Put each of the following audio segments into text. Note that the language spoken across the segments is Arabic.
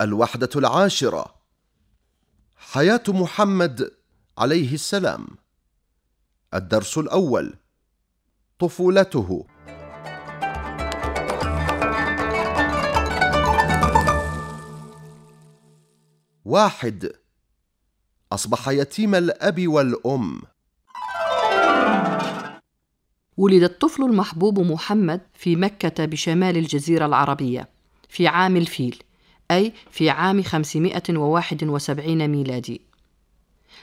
الوحدة العاشرة. حياة محمد عليه السلام. الدرس الأول. طفولته. واحد. أصبح يتيم الأب والأم. ولد الطفل المحبوب محمد في مكة بشمال الجزيرة العربية في عام الفيل. أي في عام 571 ميلادي.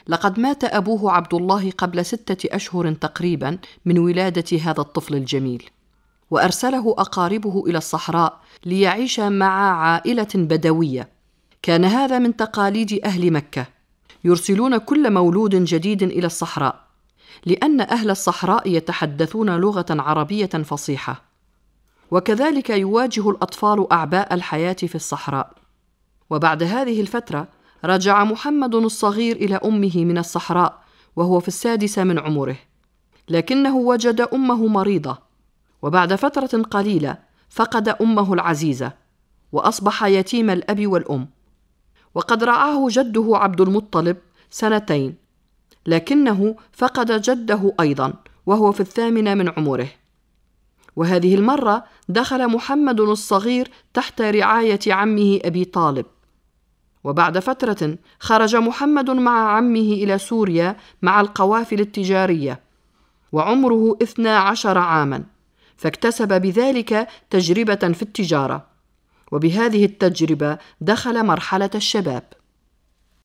لقد مات أبوه عبد الله قبل ستة أشهر تقريبا من ولادة هذا الطفل الجميل وأرسله أقاربه إلى الصحراء ليعيش مع عائلة بدوية. كان هذا من تقاليد أهل مكة. يرسلون كل مولود جديد إلى الصحراء لأن أهل الصحراء يتحدثون لغة عربية فصيحة. وكذلك يواجه الأطفال أعباء الحياة في الصحراء. وبعد هذه الفترة رجع محمد الصغير إلى أمه من الصحراء وهو في السادسة من عمره. لكنه وجد أمه مريضة. وبعد فترة قليلة فقد أمه العزيزة وأصبح يتيم الأب والأم. وقد رعاه جده عبد المطلب سنتين لكنه فقد جده أيضا وهو في الثامنة من عمره. وهذه المرة دخل محمد الصغير تحت رعاية عمه أبي طالب. وبعد فترة خرج محمد مع عمه إلى سوريا مع القوافل التجارية وعمره اثنا عشر عاما فاكتسب بذلك تجربة في التجارة. وبهذه التجربة دخل مرحلة الشباب.